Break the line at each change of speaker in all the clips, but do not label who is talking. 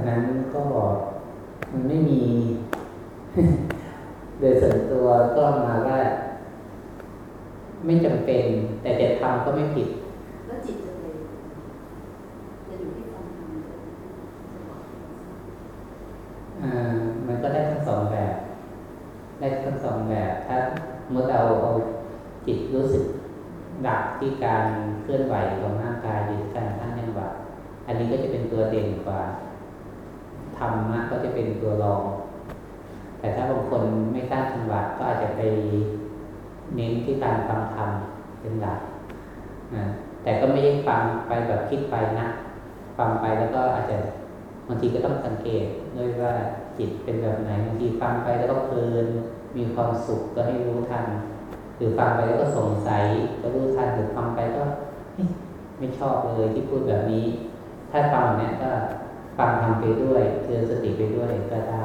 นนั้นก็มันไม่มีโดยส่วนตัวก็มาว่า ไม่จำเป็น แต่จะทำก็ไม่ผิด
แล้วจิตจะเลยจะอยู่ที่ความทำ
อ่ามันก็ได้ทั้งสองแบบ ได้ทั้งสองแบบ ถ้าเมื่อเราเอาจิตรู้สึกดับที่การเคลื่อนไหวของร่างกายหรือการตั้งจังหวะอันนี้ก็จะเป็นตัวเด่นกว่า ธรรมะก็จะเป็นตัวรอง แต่ถ้าบางคนไม่สร้างจังหวะก็อาจจะไปเน้นที่การฟังธรรมเป็นหลักนะแต่ก็ไม่ได้ฟังไปแบบคิดไปนะ ฟังไปแล้วก็อาจจะบางทีก็ต้องสังเกตด้วยว่าจิตเป็นแบบไหนบางทีฟังไปแล้วก็เพลินมีความสุขก็ให้รู้ทัน หรือฟังไปแล้วก็สงสัยก็รู้ทันหรือฟังไปก็ไม่ชอบเลยที่พูดแบบนี้ ถ้าฟังเนี้ยก็ ฟังทำไปด้วยเตือนสติไปด้วยก็ได้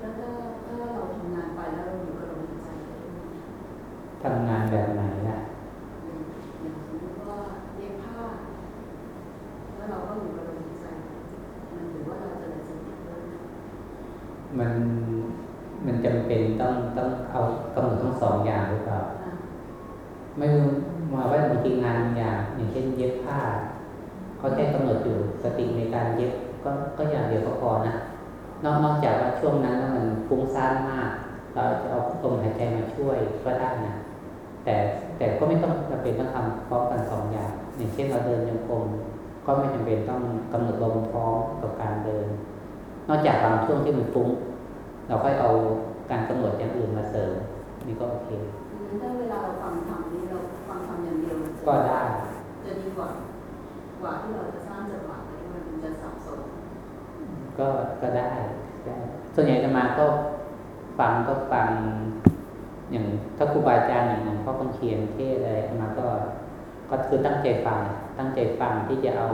แล้วก็ถ้าเราทำงานไปแล้วเราอยู่กับลมหายใจ
ทำงานแบบไหนล่ะ
อย่างสมมติว่าเย็บผ้า แล้วเราก็อยู่กับลมหายใจมันถือว่าเราจะเริญสติด้วย
มันมันจำเป็นต้องต้องเอากำหนดทั้งสองอย่างหรือเปล่าไม่มาว่าบางทีงานอย่างอย่างเช่นเย็บผ้า เขาแค่กำหนดอยู่สติในการเย็บก็ก็อย่างเดียวก็พอนะนอกนอกจากว่าช่วงนั้นมันฟุ้งซ่านมาก เราจะเอาลมหายใจมาช่วยก็ได้นะแต่แต่ก็ไม่ต้องจำเป็นต้องทำพร้อมกันสองอย่างอย่างเช่นเราเดินยังคงก็ไม่จำเป็นต้องกำหนดลมพร้อมกับการเดิน นอกจากบางช่วงที่มันฟุ้ง เราค่อยเอาการกำหนดอย่างอื่นมาเสริมนี่ก็โอเค
ถ้าเวลาเราฟังธรรมนี่เราฟังธรรมอย่างเดียว
ก็ได้
จะดีกว่า กว่าที่เราจะสร้างจังหวะให้มันจะสับสน
ก็ก็ได้ ส่วนใหญ่จะมาก็ฟังก็ฟัง อย่างถ้าครูบาอาจารย์อย่างหลวงพ่อคนเขียนเทศอะไรมาก็ก็คือตั้งใจฟัง ตั้งใจฟังที่จะเอา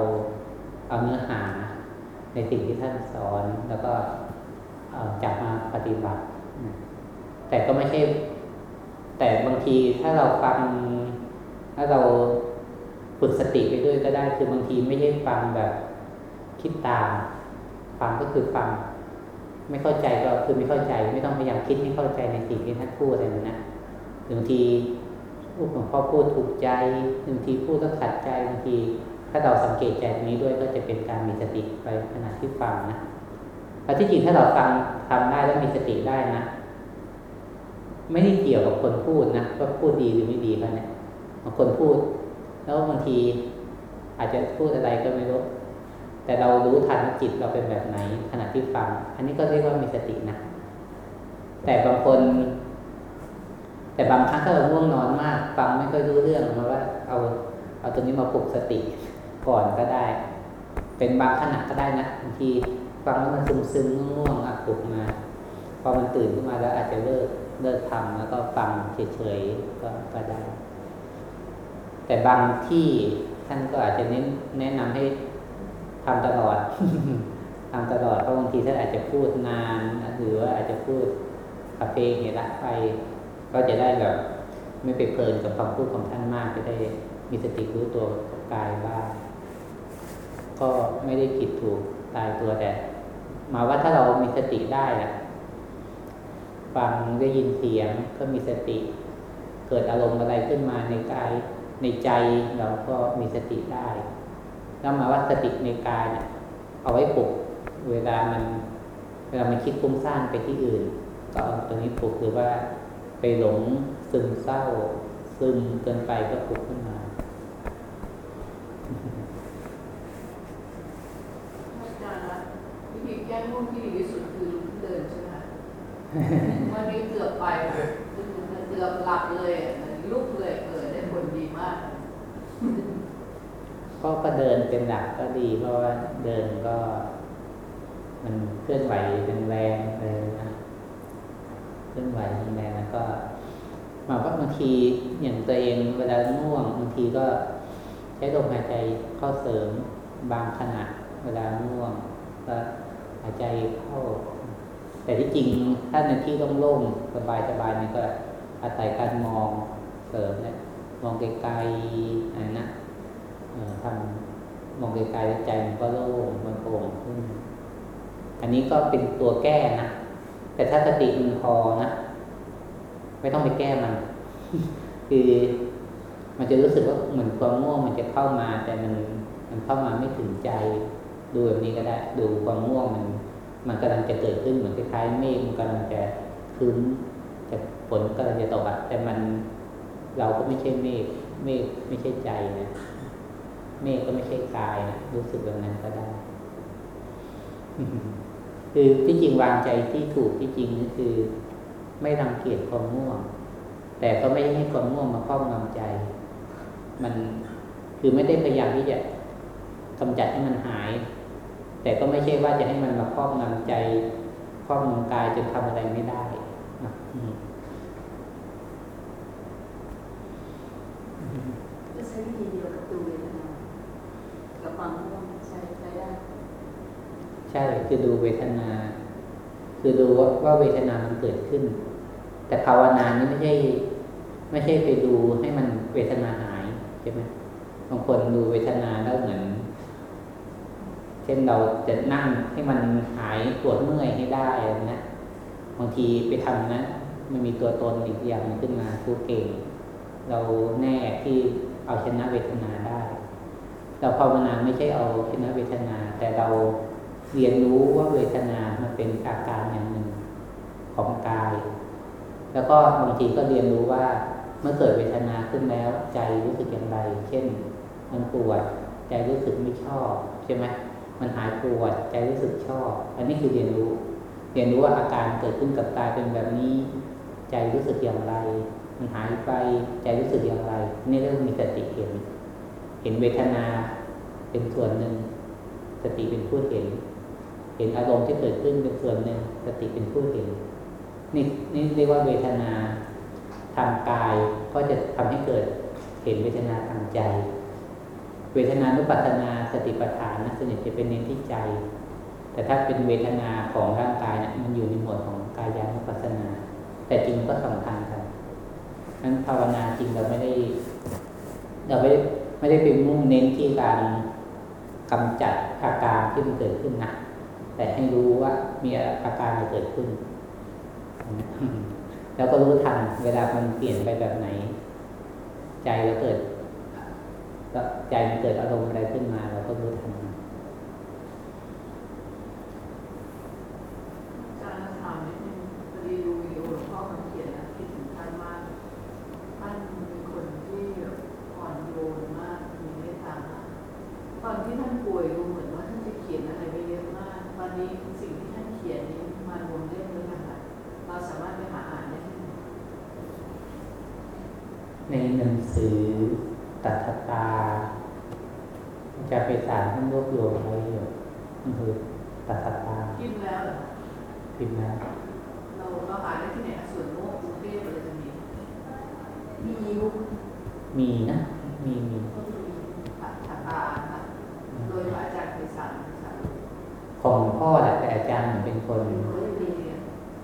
เอาเนื้อหาในสิ่งที่ท่านสอนแล้วก็จับมาปฏิบัติ แต่ก็ไม่ใช่ แต่บางทีถ้าเราฟัง ถ้าเรา ฝึกสติไปด้วยก็ได้ คือบางทีไม่ใช่ฟังแบบคิดตาม ฟังก็คือฟัง ไม่เข้าใจก็คือไม่เข้าใจ ไม่ต้องพยายามคิดให้เข้าใจในสิ่งที่ท่านพูดอะไรนะบางทีพูดของพ่อพูดถูกใจบางทีพูดก็ขัดใจบางที ถ้าเราสังเกตใจตรงนี้ด้วยก็จะเป็นการมีสติไปขณะที่ฟังนะแต่ที่จริงถ้าเราฟังทำได้แล้วมีสติได้นะไม่ได้เกี่ยวกับคนพูดนะว่าพูดดีหรือไม่ดีกันเนี่ยบางคนพูด แล้วบางทีอาจจะพูดอะไรก็ไม่รู้ แต่เรารู้ทันจิตเราเป็นแบบไหนขณะที่ฟัง อันนี้ก็เรียกว่ามีสตินะ แต่บางคน แต่บางครั้งถ้าเราง่วงนอนมาก ฟังไม่ค่อยรู้เรื่องมาว่า เอาเอาตัวนี้มาปลุกสติก่อนก็ได้ เป็นบางขณะก็ได้นะบางทีฟังแล้วมันซึมซึมง่วงอักปุกมา พอมันตื่นขึ้นมาแล้วอาจจะเลิกเลิกทำแล้วก็ฟังเฉยๆก็ได้ แต่บางที่ท่านก็อาจจะเน้นแนะนำให้ทำตลอดทำตลอดเพราะบางทีท่านอาจจะพูดนานหรือว่าอาจจะพูดคาเฟ่เหตุละไป ก็จะได้แบบไม่ไปเพลินกับคำพูดของท่านมากจะได้มีสติรู้ตัวกับกายบ้างก็ไม่ได้ผิดถูกตายตัวแต่มาว่าถ้าเรามีสติได้อะฟังได้ยินเสียงก็มีสติ เกิดอารมณ์อะไรขึ้นมาในกาย ในใจเราก็มีสติได้ แล้วมาว่าสติในกายเนี่ยเอาไว้ปลุกเวลามันเวลามันคิดฟุ้งซ่านไปที่อื่น ก็เอาตัวนี้ปลุกหรือว่าไปหลงซึมเศร้า ซึมเกินไปก็ปลุกขึ้นมา
แก้ง่วงที่ดีที่สุดคือเดินใช่ไหมวันนี้เกือบไปเกือบหลับเลยลุกเลยเออได้ผลดีมาก
ก็ก็ เดินเป็นหลักก็ดี เพราะว่าเดินก็ มันเคลื่อนไหวเป็นแรงเลยนะเคลื่อนไหวเป็นแรงแล้วก็หมายว่าบางทีอย่างตัวเองเวลาง่วงบางทีก็ใช้ลมหายใจเข้าเสริมบางขณะเวลาง่วงก็หายใจเข้า แต่ที่จริงถ้าในที่ต้องโล่งสบายสบายนี่ก็อาศัยการมองเสริมนี่ยมองไกลๆนะ ทำมองไกลๆใจมันก็โล่งมันโปร่งขึ้นนี้ก็เป็นตัวแก้นะ แต่ถ้าสติมันพอนะ ไม่ต้องไปแก้มัน คือมันจะรู้สึกว่าเหมือนความง่วงมันจะเข้ามา แต่มันมันเข้ามาไม่ถึงใจ ดูแบบนี้ก็ได้ ดูความง่วงมัน มันกำลังจะเกิดขึ้นเหมือนคล้ายๆเมฆมันกำลังจะคืนแต่ฝนกำลังจะตกอะแต่มันเราก็ไม่ใช่เมฆเมฆไม่ใช่ใจนะ เมฆก็ไม่ใช่กายนะรู้สึกแบบนั้นก็ได้ คือที่จริงวางใจที่ถูกที่จริงก็คือ ไม่รังเกียจความง่วง แต่ก็ไม่ให้ความง่วงมาครอบงำใจ มันคือไม่ได้พยายามที่จะกำจัดให้มันหาย แต่ก็ไม่ใช่ว่าจะให้มันมาครอบงำใจครอบงำกายจนทำอะไรไม่ได้นะอืม
ก็ใช้วิธีเดียวกับดูเวทนากับความง่ วงใช้ใช้ได้
ใช่คือดูเวทนา คือดูว่าว่าเวทนามันเกิดขึ้น แต่ภาวนานี่ไม่ใช่ ไม่ใช่ไปดูให้มันเวทนาหายใช่ไหมบางคนดูเวทนาแล้วเหมือนเช่นเราจะนั่งให้มันหายปวดเมื่อยให้ได้นะบางทีไปทำนะมันมีตัวตนอีกอย่างหนึ่งขึ้นมาผู้เก่ง เราแน่ที่เอาชนะเวทนาได้ เราภาวนาไม่ใช่เอาชนะเวทนา แต่เราเรียนรู้ว่าเวทนามันเป็นอาการอย่างหนึ่งของกาย แล้วก็บางทีก็เรียนรู้ว่าเมื่อเกิดเวทนาขึ้นแล้ว ใจรู้สึกอย่างไร เช่น มันปวด ใจรู้สึกไม่ชอบใช่ไหมมันหายปวด ใจรู้สึกชอบ อันนี้คือเรียนรู้ เรียนรู้ว่าอาการเกิดขึ้นกับกายเป็นแบบนี้ ใจรู้สึกอย่างไร มันหายไป ใจรู้สึกอย่างไร นี่เรื่องมีสติเห็น เห็นเวทนาเป็นส่วนหนึ่ง สติเป็นผู้เห็น เห็นอารมณ์ที่เกิดขึ้นเป็นส่วนหนึ่ง สติเป็นผู้เห็น นี่นี่เรียกว่าเวทนาทางกายก็จะทำให้เกิดเห็นเวทนาทางใจ เวทนานุปัสสนาสติปัฏฐานนะส่วนใหญ่จะเป็นเน้นที่ใจ แต่ถ้าเป็นเวทนาของร่างกายนะมันอยู่ในหมวดของกายานุปัสสนา แต่จริงก็สำคัญกันนั้นภาวนาจริงเราไม่ได้ เราไม่ได้ ไม่ได้เป็นมุ่งเน้นที่การกำจัดอาการที่มันเกิดขึ้นนะแต่ให้รู้ว่ามีอาการจะเกิดขึ้น แล้วก็รู้ทันเวลามันเปลี่ยนไปแบบไหน ใจเราเกิดใจมันเกิดอารมณ์อะไรขึ้นมาเราก็รู้ทันมัน
อาจารย์ถามนิดนึงพอดีดูวิดีโอหลวงพ่อคำเขียนนะคิดถึงท่านมากท่านเป็นคนที่แบบอ่อนโยนมากมีเมตตามากตอนที่ท่านป่วยดูเหมือนว่าท่านจะเขียนอะไรไว้เยอะมากตอนนี้สิ่งที่ท่านเขียนนี้มารวมเล่มแล้วนะคะเราสามารถไปหาอ่านได้ที่ไหน
ในหนัง สือตัทตาอาจารย์ไปสารท่านรวบรวมไว้อยู่นั่นคือตัทตา
พิมพ์แล้วเหรอ
พิมพ์นะ
เราเราหาได้ที่ไหนอะส่วนโลกกรุงเทพอะไรจะมี
มีบุ๊ก
มีนะ มีมี
ก็มี
ถัดถัดตาค่ะโดยพระอาจารย์ไพศาลค่ะ
ของหลวงพ่อแหละแต่อาจารย์เหมือนเป็นคน
โดยมี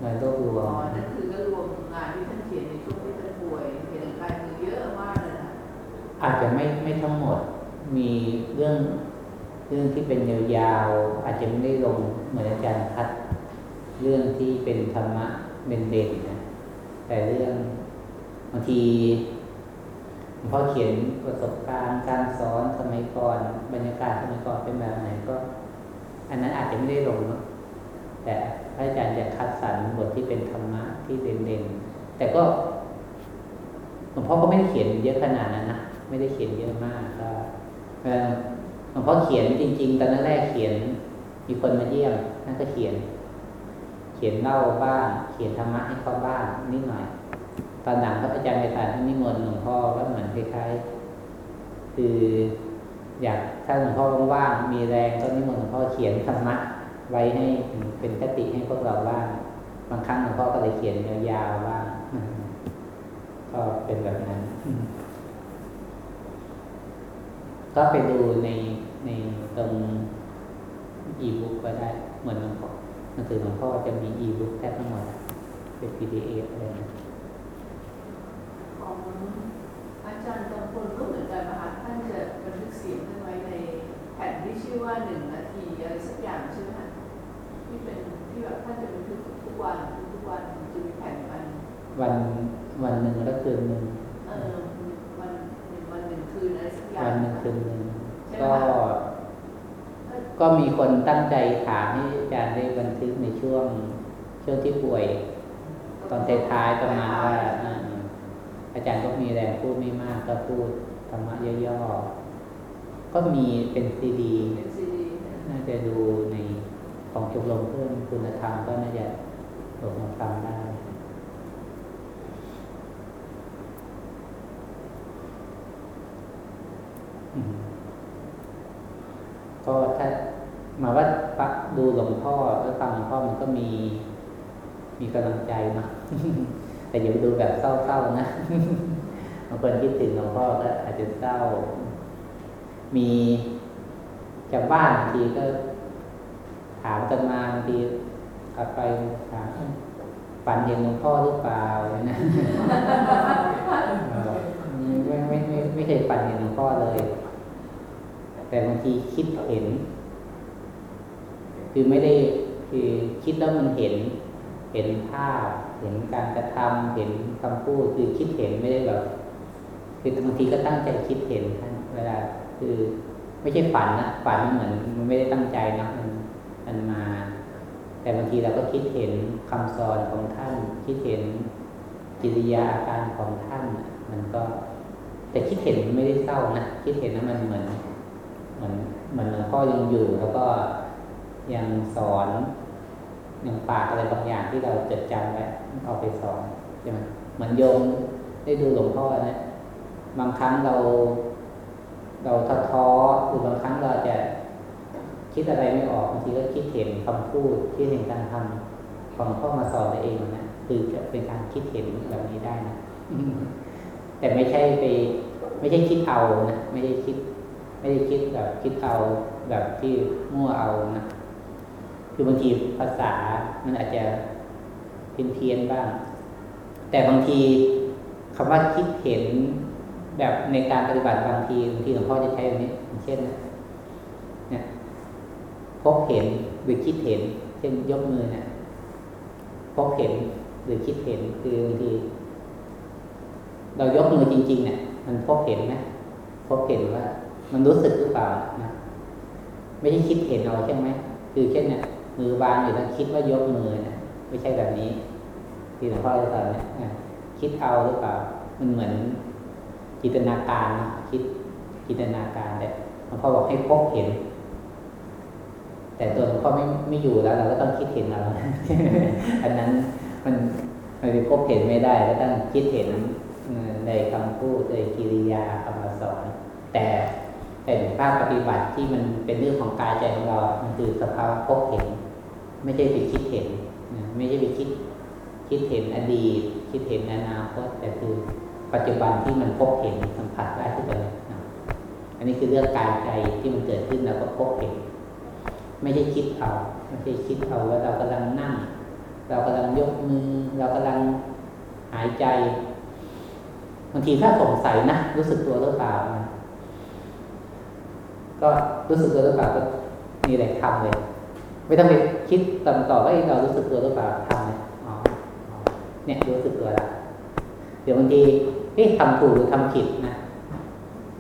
มารวบรว
อ๋อ
ม
นั่นคือก็รวมงานที่ท่านเขียนในช่วงที่ท่านป่วยเห็นลายมือเยอะมากเลยนะ
อาจจะไม่ไม่ทั้งหมดมีเรื่องเรื่องที่เป็นยาวๆอาจจะไม่ได้ลงเหมือนอาจารย์คัด เรื่องที่เป็นธรรมะเด่นๆนะแต่เรื่องบางทีหลวงพ่อเขียนประสบการณ์การสอนสมัยก่อนบรรยากาศสมัยก่อนเป็นแบบไหนก็ อันนั้นอาจจะไม่ได้ลงเนอะแต่พระอาจารย์จะคัดสรรบทที่เป็นธรรมะที่เด่นๆแต่ก็หลวงพ่อก็ไม่ได้เขียนเยอะขนาดนั้นนะ ไม่ได้เขียนเยอะมากก็เอ่อหลวงพ่อเขียนจริง ๆ ตอนนั้นแรกเขียน มีคนมาเยี่ยมนั่นก็เขียน เขียนเล่าบ้างเขียนธรรมะให้เขาบ้างนิดหน่อย ตอนหลังพระอาจารย์ไปสานท่านนิมนต์หลวงพ่อก็เหมือนคล้ายๆคือ อยากถ้าหลวงพ่อว่างๆมีแรงก็นิมนต์หลวงพ่อเขียนธรรมะไว้ให้เป็นคติให้พวกเราบ้างบางครั้งหลวงพ่อก็เลยเขียนยาวๆบ้างก็เป็นแบบนั้น ก็ไปดูในในตรงอีบุ๊กก็ได้ เหมือนหลวงพ่อหนังสือหลวงพ่อจะมีอีบุ๊กแทบทั้งหมดอะเป็น PDF อะไรนะ
ของอาจารย์กำพลก็เหมือนกันนะคะท่านจะบันทึกเสียงขึ้นไว้ในแผ่นที่ชื่อว่าหนึ่งนาทีอะไรสักอย่างใช่ไหมคะที่เป็นท่านจะบันทึกทุกวันทุกวันจะมีแผ่นกัน
วันวันหนึ่งแล้วคืนหนึ่ง
เออวันหนึ่งวันหนึ่งคืนอะไรสัก อย่าง
วันหนึ่งคืนหนึ่ง
ใช่
ก็
ไหม
ก็มีคนตั้งใจถามให้อาจารย์ได้บันทึกในช่วงช่วงที่ป่วย ตอนท้ายๆประมาณว่าอ่าอาจารย์ก็มีแรงพูดไม่มากก็พูดธรรมะย่อๆก็มีเป็นซีดี
เป็นซีดี
น่าจะดูในของชมรมเพื่อนคุณธรรมก็น่าจะโหลดมาฟังได้ อืม ก็ถ้ามาว่าฟักดูหลวงพ่อแล้วฟังหลวงพ่อมันก็มี มีกำลังใจนะแต่อย่าไปดูแบบเศร้าๆนะบางคนคิดถึงหลวงพ่อก็อาจจะเศร้า มีจากบ้านทีก็ถามกันมาบางทีกลับไปถามฝันเห็นหลวงพ่อหรือเปล่านะบอกไม่ไม่ไม่ ไม่เคยฝันเห็นหลวงพ่อเลย แต่บางทีคิดเห็น คือไม่ได้คือคิดแล้วมันเห็น เห็นภาพ เห็นการกระทำเห็นคำพูด คือคิดเห็นไม่ได้แบบคือบางทีก็ตั้งใจคิดเห็นท่านเวลาคือไม่ใช่ฝันนะฝันมันเหมือนมันไม่ได้ตั้งใจนะมันมันมา แต่บางทีเราก็คิดเห็นคำสอนของท่าน คิดเห็นกิริยาอาการของท่าน มันก็ แต่คิดเห็นไม่ได้เศร้านะคิดเห็นนะมันเหมือนเหมือนเหมือนหลวงพ่อยังอยู่แล้วก็ยังสอนยังฝากอะไรบางอย่างที่เราจดจำไว้เอาไปสอนใช่ไหมเหมือนโยมได้ดูหลวงพ่อนะบางครั้งเรา เราท้อท้อหรือบางครั้งเราจะคิดอะไรไม่ออกบางทีก็คิดเห็นคำพูดคิดเห็นการทำของหลวงพ่อมาสอนตัวเองนะคือจะเป็นการคิดเห็นแบบนี้ได้นะ แต่ไม่ใช่ไป ไม่ใช่คิดเอานะไม่ได้คิด ไม่ได้คิดแบบคิดเอาแบบที่มั่วเอานะคือบางทีภาษามันอาจจะเพี้ยนเพียนบ้าง แต่บางทีคำว่าคิดเห็นแบบในการปฏิบัติบางทีบางทีหลวงพ่อจะใช้แบบนี้อย่างเช่นนะเนี่ยพบเห็นหรือคิดเห็น เช่นยกมือเนี่ยพบเห็นหรือคิดเห็นคือบางที เรายกมือจริงๆเนี่ยมันพบเห็นไหมพบเห็นว่า มันรู้สึกหรือเปล่านะไม่ใช่คิดเห็นเอาใช่ไหมคือเช่นเนี่ยมือวางอยู่แล้วคิดว่ายกมือเนี่ยไม่ใช่แบบนี้ ที่หลวงพ่อจะสอนเนี่ยคิดเอาหรือเปล่า มันเหมือนจินตนาการนะคิดจินตนาการแต่หลวงพ่อบอกให้พบเห็น แต่ตัวหลวงพ่อไม่ไม่อยู่แล้วเราก็ต้องคิดเห็นเอาอันนั้นมันมันไปพบเห็นไม่ได้ก็ต้องคิดเห็น ในคำพูดในกิริยาคำสอน แต่แต่ภาคปฏิบัติที่มันเป็นเรื่องของกายใจของเรา มันคือสภาวะพบเห็น ไม่ใช่ไปคิดเห็น ไม่ใช่ไปคิด คิดเห็นอดีต คิดเห็นอนาคต แต่คือปัจจุบันที่มันพบเห็นสัมผัสได้ทุกวันเลยนะอันนี้คือเรื่องกายใจที่มันเกิดขึ้นเราก็พบเห็น ไม่ใช่คิดเอา ไม่ใช่คิดเอาว่าเรากำลังนั่ง เรากำลังยกมือ เรากำลังหายใจ บางทีถ้าสงสัยนะ รู้สึกตัวหรือเปล่านะก็รู้สึกตัวหรือเปล่าก็นี่แหละทำเลย ไม่ต้องไปคิดต่อต่อว่าเอ้เรารู้สึกตัวหรือเปล่าทำเลยเนี่ยรู้สึกตัวละเดี๋ยวบางทีเอ๊ะทำถูกหรือทำผิดนะ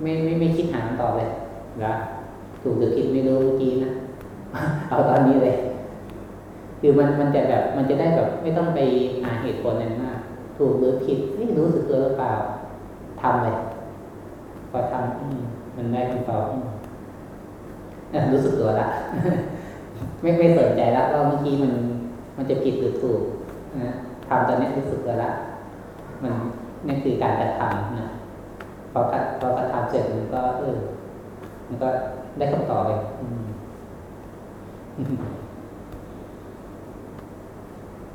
ไม่ไม่ไม่คิดหาคำตอบเลยนะถูกหรือผิดไม่รู้เมื่อกี้นะเอาตอนนี้เลย คือมันมันจะแบบมันจะได้แบบ ไม่ต้องไปหาเหตุผลอะไรมาก ถูกหรือผิดนี่รู้สึกตัวหรือเปล่า ทำเลยพอทำมันได้คำตอบรู้สึกตัวละไม่ไม่สนใจแล้วว่าเมื่อกี้มัน มันจะผิดหรือถูกนะทำตอนนี้รู้สึกตัวละมันนี่คือการกระทำนะพอกระพอกระทำเสร็จมันก็เออมันก็ได้คำตอบเลยอืม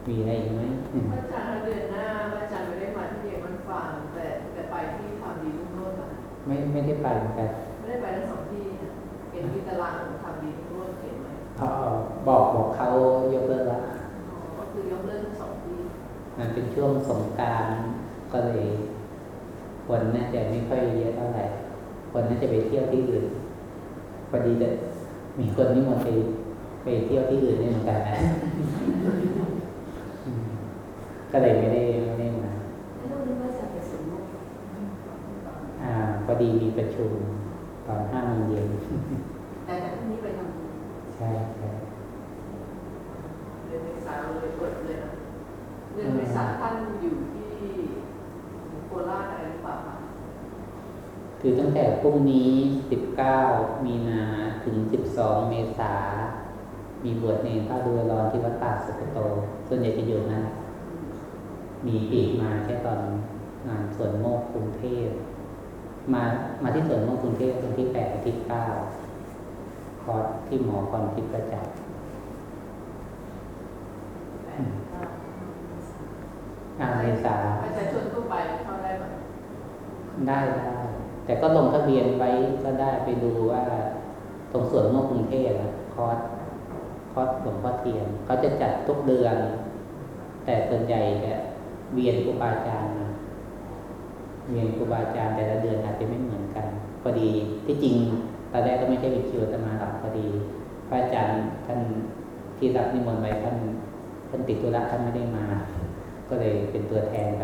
มีอะไรอีกไหมอืม
พระอาจารย์เดือนหน้า ไม่ไม่ได้
ไปเหมือนกัน
ไม่ได้ไปทั้งสองที่นะเห็นที่ตารางของทำดีรุ่งโรจน์เห็นไหม
เขาบอกบอกเขายกเลิกละ
อ๋อก็คือยกเลิกทั้งสองที่
มันเป็นช่วงสงกรารก็เลยคนน่าจะไม่ค่อยเยอะเท่าไหร่คนน่าจะไปเที่ยวที่อื่นพอดีจะมีคนนิมนต์ไปไปเที่ยวที่อื่นนี่เหมือนกันนะอืมก็เลยไม่ได้ไม่ได้มา
แล้วลูกนึกว่าจะไปสวนนก
อ่าพอ ดีมีประชุมตอนห้าโมงเย็น
แต่แต่พรุ่งนี้ไปทำบุญ
ใช่ใช่
เดือนเมษาเลยเปิดเลยนะเดือนเมษาท่านอยู่ที่โคราชอะไรหรือเปล่าคะ
คือตั้งแต่พรุ่งนี้สิบเก้ามีนาถึงสิบสองเมษามีบวชในพระดูรอนที่วัดป่าสุกโต ส่วนใหญ่จะอยู่นั้นมีปีกมาแค่ตอนงานสวนโมกกรุงเทพ มามาที่สวนโมกกรุงเทพวันที่แปดกับที่เก้าคอร์สที่หมอคอนทิพย์ประจักษ์
แปดเก้า
อ่าเมษา
ประชาชนทั่วไปเข้าได้ไหม
ได้ได้แต่ก็ลงทะเบียนไว้ก็ได้ไปดูว่า ตรงสวนโมกกรุงเทพนะคอร์สคอร์สหลวงพ่อเทียนเขาจะจัดทุกเดือน แต่ส่วนใหญ่จะเวียนครูบาอาจารย์มา เวียนครูบาอาจารย์แต่ละเดือนอาจจะไม่เหมือนกันพอดีที่จริงตอนแรกก็ไม่ใช่เป็นคิวอาตมาหรอกพอดี พระอาจารย์ท่านที่รับนิมนต์ไว้ท่านท่านติดธุระท่านไม่ได้มา ก็เลยเป็นตัวแทนไป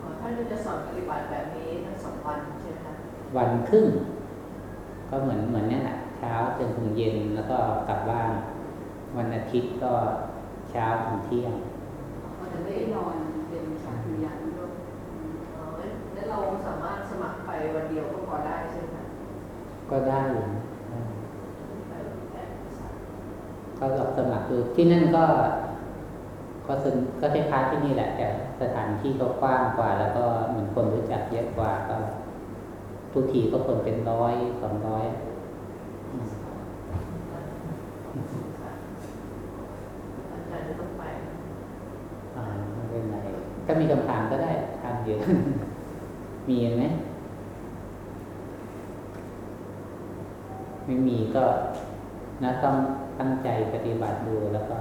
อ๋อท่านก็จะสอนปฏิบัติแบบนี้ทั้งสองวันใช่ไหมคะ
วันครึ่งก็เหมือนเหมือนเนี่ยแหละเช้าจนถึงเย็นแล้วก็กลับบ้านวันอาทิตย์ก็เช้าถึงเที่ยง
เราจะไม่ได้นอนเป็นชาคุยานด้วย
อ๋องั้นงั้นเราสามารถสมัครไป วันเดียวก็พอได้ใช่ไหมคะ
ก็ได้อยู่นะ
ไปวันที่แปดเมษา
ก็ลองสมัครดูที่นั่นก็ก็สนก็คล้ายๆที่นี่แหละ แต่สถานที่ก็กว้างกว่า แล้วก็เหมือนคนรู้จักเยอะกว่าก็ทุกทีก็คนเป็นร้อยสองร้อย
อาจารย์จะต้องไป
อ่าไม่เป็นไรถ้ามีคำถามก็ได้ทางเดียวมีไหม ไม่มีก็นะต้องตั้งใจปฏิบัติดูแล้วก็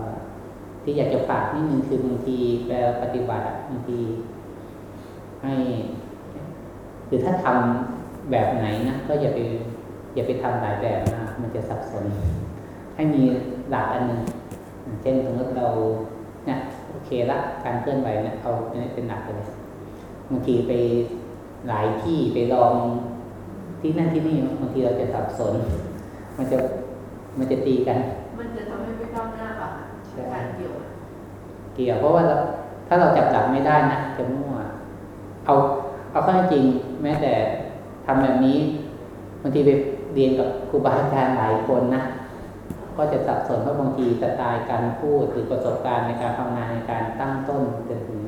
ที่อยากจะฝากนิดนึงคือบางทีแปลปฏิบัติบางทีให้คือถ้าทำแบบไหนนะก็อย่าไปอย่าไปทำหลายแบบมากมันจะสับสน ให้มีหลักอันหนึ่งเช่นสมมติเราเนี่ยโอเคละการเคลื่อนไหวเนี่ยเอาอันนี้เป็นหลักเลยบางทีไปหลายที่ไปลอง ที่นั่นที่นี่บางทีเราจะสับสน มันจะมันจะตีกัน
มันจะทำให้ไม่ก้าวหน้าป่ะ
ใช่
การเกี่ยวอะ
เกี่ยวเพราะว่าเราถ้าเราจับหลักไม่ได้นะจะมั่ว เอาเอาข้อเท็จจริง แม้แต่ทำแบบนี้บางทีไปเรียนกับครูบาอาจารย์หลายคนนะก็จะสับสนเพราะบางทีสไตล์การพูดหรือประสบการณ์ในการทำงานในการตั้งต้นจนถึง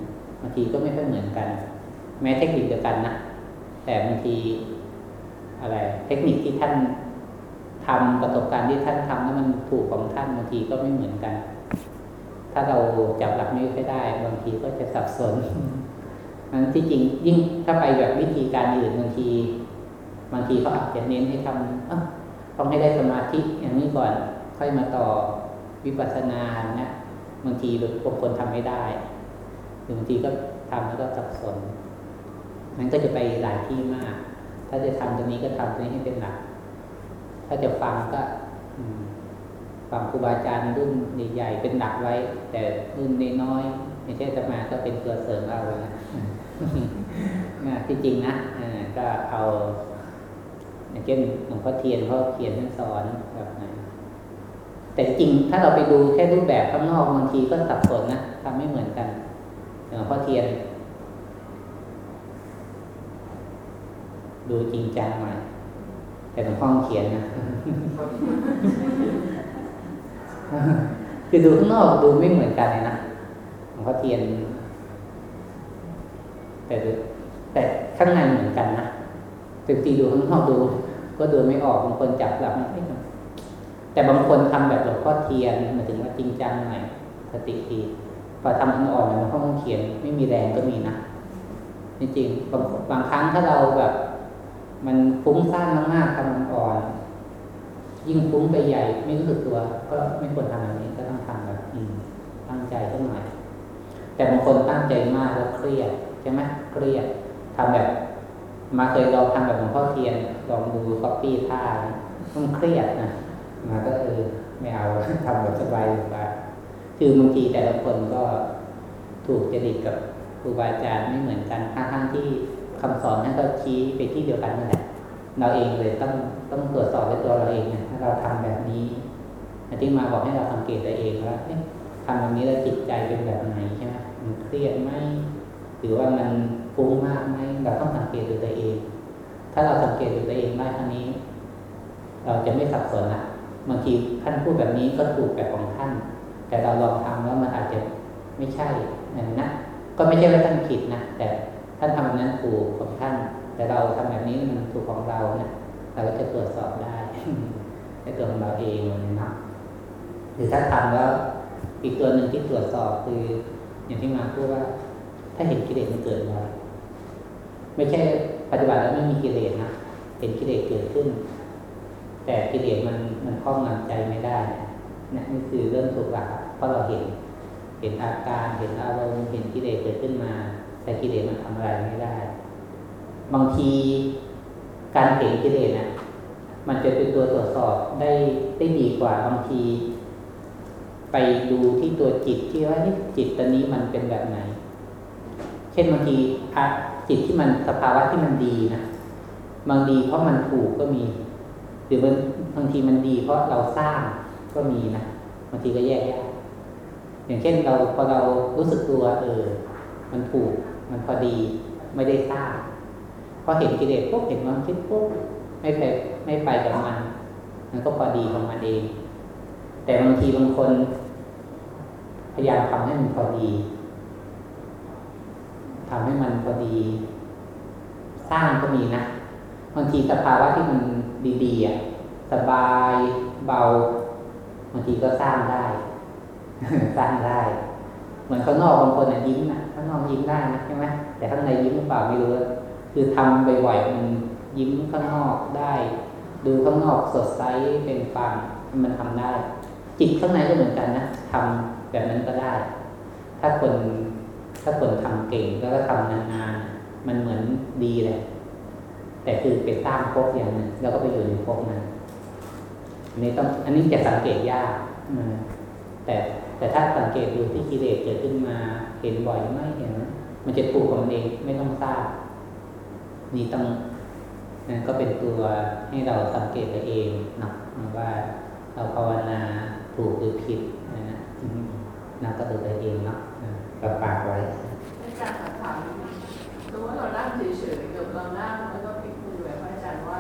บางทีก็ไม่ค่อยเหมือนกัน แม้เทคนิคเดียวกันนะแต่บางที อะไรเทคนิคที่ท่านทำประสบการณ์ที่ท่านทำแล้วมันถูกของท่านบางทีก็ไม่เหมือนกัน ถ้าเราจับหลักนี้ไม่ได้บางทีก็จะสับสนนั้นที่จริงยิ่งถ้าไปแบบวิธีการอื่นบางที บางทีเขาอาจจะเน้นให้ทำเอ้าต้องให้ได้สมาธิอย่างนี้ก่อนค่อยมาต่อวิปัสสนาเนะบางทีบางคนทำไม่ได้หรือบางทีก็ทำแล้วก็สับสน มันก็จะไปหลายที่มาก ถ้าจะทำตรงนี้ก็ทำตรงนี้ให้เป็นหลัก ถ้าจะฟังก็ฟังครูบาอาจารย์รุ่นใหญ่ๆเป็นหลักไว้ แต่รุ่นน้อยๆไม่ใช่จะมาก็เป็นตัวเสริมเอานะนะที่จริงนะก็เอาอย่างเช่นหลวงพ่อเทียนเขาเขียนท่านสอนแบบไหนแต่จริงถ้าเราไปดูแค่รูปแบบข้างนอกบางทีก็สับสนนะทำไม่เหมือนกันหลวงพ่อเทียน ดูจริงจังหน่อยแต่หลวงพ่อเขียนนะคือดูข้างนอกดูไม่เหมือนกันเลยนะหลวงพ่อเทียน แต่ดูแต่ข้างในเหมือนกันนะแต่บางทีดูข้างนอกดู ก็ดูไม่ออกบางคนจับหลับไม่ค่อยถูกแต่บางคนทำแบบหลวงพ่อเทียนหมายถึงว่าจริงจังหน่อยสติดีพอทำอ่อนๆหลวงพ่อเขียนไม่มีแรงก็มีนะจริงๆบางบางครั้งถ้าเราแบบ มันฟุ้งซ่านมากๆทำมันอ่อน ยิ่งฟุ้งไปใหญ่ ไม่รู้สึกตัว ก็ไม่ควรทำแบบนี้ก็ต้องทำแบบตั้งใจสักหน่อยแต่บางคนตั้งใจมากแล้วเครียดใช่ไหมเครียดทำแบบ มาเคยลองทำแบบหลวงพ่อเทียนลองดูก๊อปปี้ท่ามันเครียดนะมาก็เออไม่เอาทำแบบสบายสบายคือบางทีแต่ละคนก็ถูกจริตกับครูบาอาจารย์ไม่เหมือนกันทั้งๆที่ คำสอนนั้นก็ชี้ไปที่เดียวกันนั่นแหละเราเองเลยต้องต้องตรวจสอบด้วยตัวเราเองนะถ้าเราทำแบบนี้อาที่มาบอกให้เราสังเกตตัวเองว่าทำแบบนี้แล้วจิตใจเป็นแบบไหนใช่ไหมมันเครียดไหมหรือว่ามันฟุ้งมากไหมเราต้องสังเกตดูตัวเอง ถ้าเราสังเกตดูตัวเองได้ครั้งนี้ เราจะไม่สับสนละบางทีท่านพูดแบบนี้ก็ถูกแบบของท่าน แต่เราลองทำแล้วมันอาจจะไม่ใช่นะก็ไม่ใช่ว่าท่านผิดนะแต่ ท่านทำแบบนั้นถูกของท่าน แต่เราทำแบบนี้มันถูกของเราเนะเราก็จะตรวจสอบได้ในตัวของเราเองนะหรือถ้าทำแล้วอีกตัวหนึ่งที่ตรวจสอบคือ อย่างที่มาพูดว่า ถ้าเห็นกิเลสมันเกิดแล้วไม่ใช่ปฏิบัติแล้วไม่มีกิเลสนะเห็นกิเลสเกิดขึ้น แต่กิเลสมันมันครอบงำใจไม่ได้นะนี่คือเรื่องถูกหลักเพราะเราเห็น เห็นอาการเห็นอารมณ์เห็นกิเลสเกิดขึ้นมา แต่กิเลสมันทำอะไรไม่ได้ บางทีการเห็นกิเลสนะมันจะเป็นตัวตรวจสอบได้ได้ดีกว่าบางที ไปดูที่ตัวจิตที่ว่าจิตตอนนี้มันเป็นแบบไหน เช่นบางทีจิตที่มันสภาวะที่มันดีนะบางดีเพราะมันถูกก็มี หรือบางบางทีมันดี เพราะเราสร้างก็มีนะบางทีก็แยกแยะอย่างเช่นเราพอเรารู้สึกตัวเออ มันถูก มันพอดีไม่ได้สร้างพอเห็นกิเลสปุ๊บเห็นความคิดปุ๊บไม่ไปไม่ไปกับมัน มันก็พอดีของมันเอง แต่บางทีบางคน พยายามทำให้มันพอดีทำให้มันพอดี สร้างก็มีนะบางทีสภาวะที่มันดีๆอะสบายเบาบางทีก็สร้างได้ สร้างได้ เหมือนข้างนอกบางคนอะยิ้มนะ นอกยิ้มได้นะใช่ไหมแต่ข้างในยิ้มหรือเปล่าไม่รู้คือทำบ่อยๆมันยิ้มข้างนอกได้ ดูข้างนอกสดใสเป็นฟังมันทำได้ จิตข้างในก็เหมือนกันนะทำแบบนั้นก็ได้ ถ้าคนถ้าคนทำเก่งแล้วก็ทำนานๆมันเหมือนดีเลยแต่คือไปสร้างภพอย่างนึงแล้วก็ไปอยู่ในภพนั้นอันนี้ต้องอันนี้จะสังเกตยากแต่แต่ถ้าสังเกตดูที่กิเลสเกิดขึ้นมา เห็นบ่อยไหมเห็นไหมมันจะถูกของมันเองไม่ต้องทราบ นี่ต้องนั่นก็เป็นตัวให้เราสังเกตตัวเองนะว่าเราภาวนาถูกหรือผิดนะนะอืมนั่นก็ดูตัวเองเนาะนะก็ฝากไว้
อาจารย์ถามนิดนึงสมมติเรานั่งเฉยๆกับเรานั่งแล้วก็พลิกมือแบบพระอาจารย์ว่า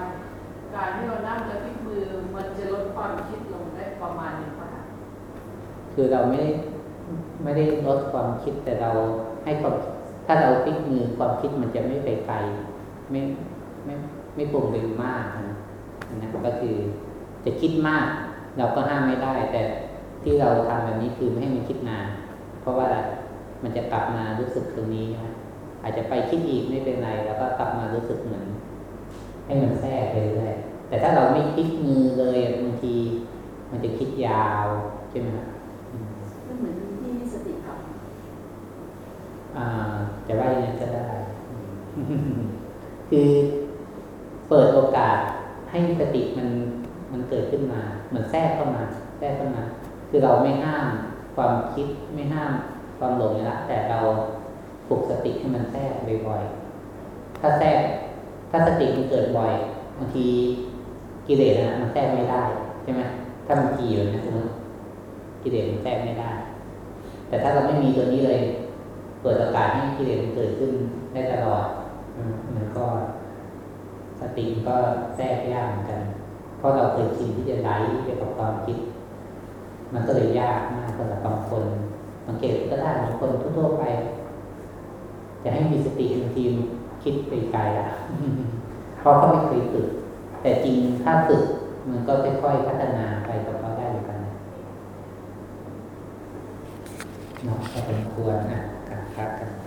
การที่เรานั่งแล้วพลิกมือมันจะลดความคิดลงได้ประมาณหนึ่งป่ะคะ
คือเราไม่ได้ ไม่ได้ลดความคิดแต่เราให้ความถ้าเราพลิกมือความคิดมันจะไม่ไปไกลไม่ไม่ไม่ปรุงไปมากนะนะก็คือจะคิดมาก เราก็ห้ามไม่ได้ แต่ที่เราทำแบบนี้คือไม่ให้มันคิดนานเพราะว่ามันจะกลับมารู้สึกตรงนี้นะอาจจะไปคิดอีกไม่เป็นไร แล้วก็กลับมารู้สึกเหมือน ให้มันแทรกไปเรื่อยแต่ถ้าเราไม่พลิกมือเลยบางที มันจะคิดยาวใช่ไหมครับมั
นเหมือนที่สติขับ
อ่า จะว่าอย่างนั้นก็ได้ คือเปิดโอกาสให้สติมันมันเกิดขึ้นมา เหมือนแทรกเข้ามา แทรกเข้ามา คือเราไม่ห้ามความคิดไม่ห้ามความหลงนะแต่เราปลุกสติให้มันแทรกบ่อยๆถ้าแทรกถ้าสติมันเกิดบ่อยบางทีกิเลสนะมันแทรกไม่ได้ใช่ไหมถ้ามันทีอยู่นะสมมติกิเลสมันแทรกไม่ได้ แต่ถ้าเราไม่มีตัวนี้เลย เปิดโอกาสให้กิเลสมันเกิดขึ้นได้ตลอดอืมมันก็สติก็แทรกยากเหมือนกัน เพราะเราเคยชินที่จะไหลไปกับความคิด มันก็เลยยากมากสำหรับบางคนสังเกตก็ได้บางคนทั่วๆไป จะให้มีสติบางทีมคิดไปไกลละเพราะเขาไม่เคยฝึก แต่จริงถ้าฝึกมันก็ค่อยๆพัฒนาไปกับเขาได้เหมือนกันเนาะก็เป็นควรนะ การพักกัน